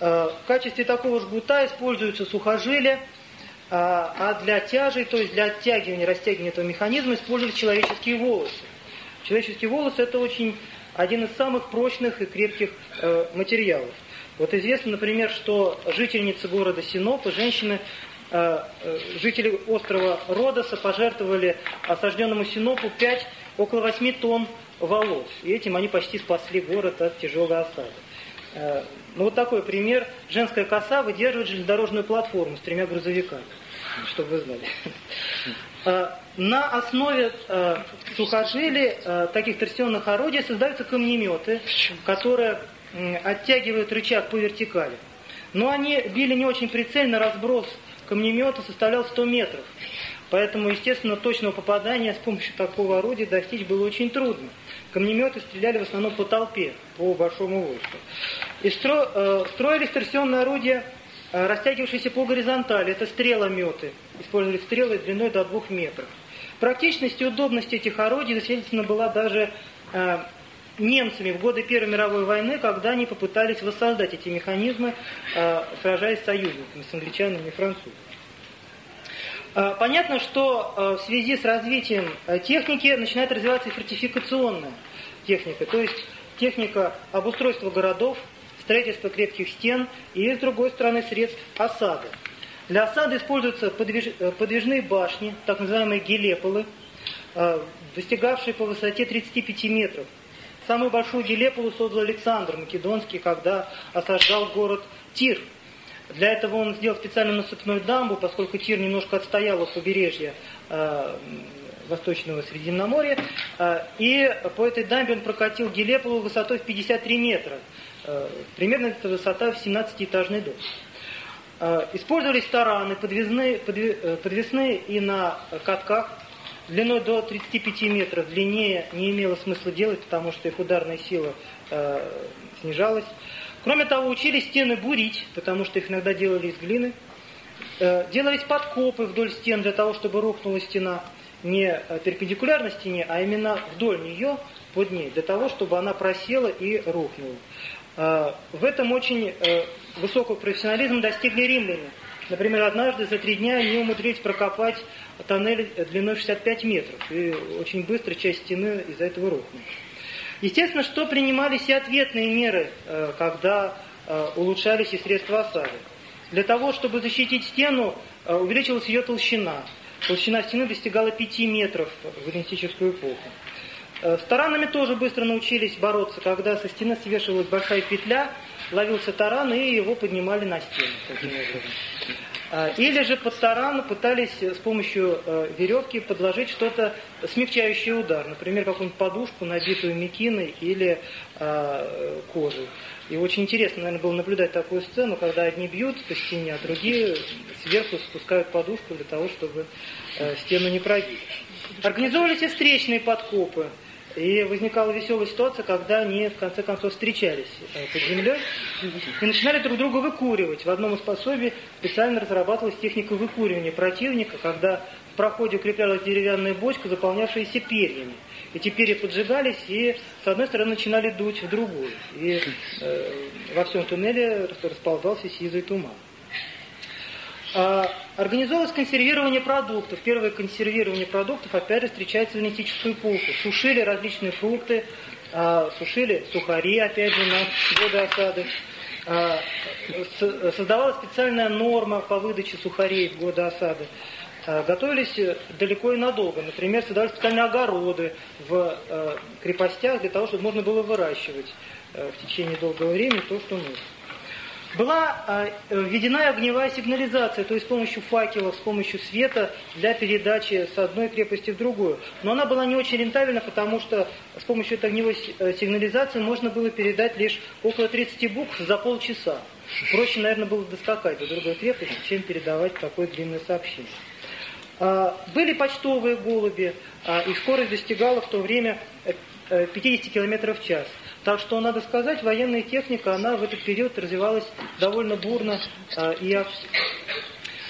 Э, в качестве такого жгута используются сухожилия, э, а для тяжей, то есть для оттягивания, растягивания этого механизма используются человеческие волосы. Человеческие волосы это очень один из самых прочных и крепких материалов. Вот известно, например, что жительницы города Синопа, женщины, жители острова Родоса пожертвовали осажденному Синопу 5, около 8 тонн волос. И этим они почти спасли город от тяжелой осады. Э, ну вот такой пример. Женская коса выдерживает железнодорожную платформу с тремя грузовиками, чтобы вы знали. Э, на основе э, сухожилий таких торсионных орудий создаются камнеметы, которые оттягивают рычаг по вертикали. Но они били не очень прицельно, разброс камнемета составлял 100 метров. Поэтому, естественно, точного попадания с помощью такого орудия достичь было очень трудно. Камнеметы стреляли в основном по толпе, по большому войску. И стро, э, строились торсионные орудия, э, растягивавшиеся по горизонтали. Это стрелометы. Использовали стрелы длиной до двух метров. Практичность и удобность этих орудий засвидетельствована была даже э, немцами в годы Первой мировой войны, когда они попытались воссоздать эти механизмы, э, сражаясь с союзниками, с англичанами и французами. Э, понятно, что э, в связи с развитием техники начинает развиваться и фортификационная техника, то есть техника обустройства городов, строительства крепких стен и, с другой стороны, средств осады. Для осады используются подвиж... подвижные башни, так называемые гелеполы, достигавшие по высоте 35 метров. Самую большую гелеполу создал Александр Македонский, когда осаждал город Тир – для этого он сделал специальную насыпную дамбу, поскольку Тир немножко отстоял от побережья э, Восточного Средиземноморья. Э, и по этой дамбе он прокатил Гелеполу высотой в 53 метра. Э, примерно эта высота в 17-этажный дом. Э, использовались тараны, подвесные, подве, подвесные и на катках. Длиной до 35 метров, длиннее не имело смысла делать, потому что их ударная сила э, снижалась. Кроме того, учили стены бурить, потому что их иногда делали из глины. Э, делались подкопы вдоль стен для того, чтобы рухнула стена не э, перпендикулярно стене, а именно вдоль нее, под ней, для того, чтобы она просела и рухнула. Э, в этом очень высокого профессионализма достигли римляне. Например, однажды за три дня они умудрились прокопать тоннель длиной 65 метров. И очень быстро часть стены из-за этого рухнула. Естественно, что принимались и ответные меры, э, когда э, улучшались и средства осады. Для того, чтобы защитить стену, э, увеличилась ее толщина. Толщина стены достигала 5 метров в эллинистическую эпоху. С таранами тоже быстро научились бороться, когда со стены свешивалась большая петля, ловился таран и его поднимали на стену. Таким образом. А, или же под таран пытались с помощью э, веревки подложить что-то смягчающий удар, например, какую-нибудь подушку, набитую мекиной или а, кожей. И очень интересно, наверное, было наблюдать такую сцену, когда одни бьют по стене, а другие сверху спускают подушку для того, чтобы э, стену не пробить. Организовывались и встречные подкопы. И возникала веселая ситуация, когда они в конце концов встречались э, под землей и начинали друг друга выкуривать. В одном из пособий специально разрабатывалась техника выкуривания противника, когда в проходе укреплялась деревянная бочка, заполнявшаяся перьями. Эти перья поджигались и с одной стороны начинали дуть в другую. И э, во всем туннеле расползался сизый туман. А, организовалось консервирование продуктов. Первое консервирование продуктов опять же встречается в генетическую эпоху. Сушили различные фрукты, а, сушили сухари, опять же, на годы осады. э, создавалась специальная норма по выдаче сухарей в годы осады. Готовились далеко и надолго. Например, создавались специальные огороды в крепостях для того, чтобы можно было выращивать в течение долгого времени то, что нужно. Была э, введена огневая сигнализация, то есть с помощью факелов, с помощью света для передачи с одной крепости в другую. Но она была не очень рентабельна, потому что с помощью этой огневой э, сигнализации можно было передать лишь около 30 букв за полчаса. Проще, наверное, было доскакать до другой крепости, чем передавать такое длинное сообщение. А, были почтовые голуби, а, их скорость достигала в то время 50 э, км в час. Так что, надо сказать, военная техника, она в этот период развивалась довольно бурно э, и активно.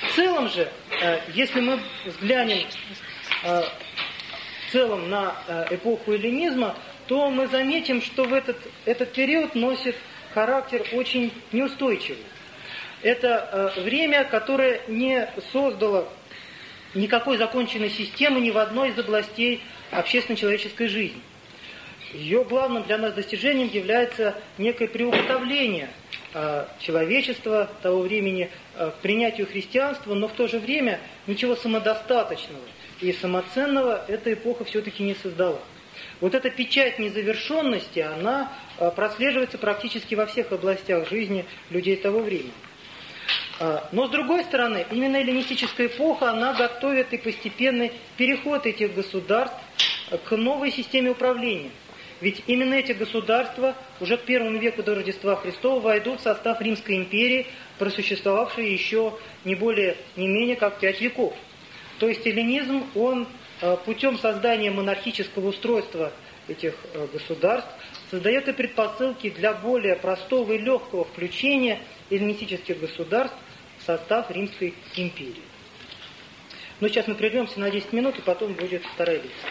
В целом же, э, если мы взглянем э, в целом на э, эпоху эллинизма, то мы заметим, что в этот, этот период носит характер очень неустойчивый. Это э, время, которое не создало никакой законченной системы ни в одной из областей общественно-человеческой жизни. Ее главным для нас достижением является некое приуготовление э, человечества того времени э, к принятию христианства, но в то же время ничего самодостаточного и самоценного эта эпоха все-таки не создала. Вот эта печать незавершенности, она э, прослеживается практически во всех областях жизни людей того времени. Но с другой стороны, именно эллинистическая эпоха, она готовит и постепенный переход этих государств к новой системе управления – ведь именно эти государства уже к первому веку до Рождества Христова войдут в состав Римской империи, просуществовавшей еще не более, не менее как пять веков. То есть эллинизм, он э, путем создания монархического устройства этих э, государств создает и предпосылки для более простого и легкого включения эллинистических государств в состав Римской империи. Но сейчас мы прервемся на 10 минут, и потом будет вторая лекция.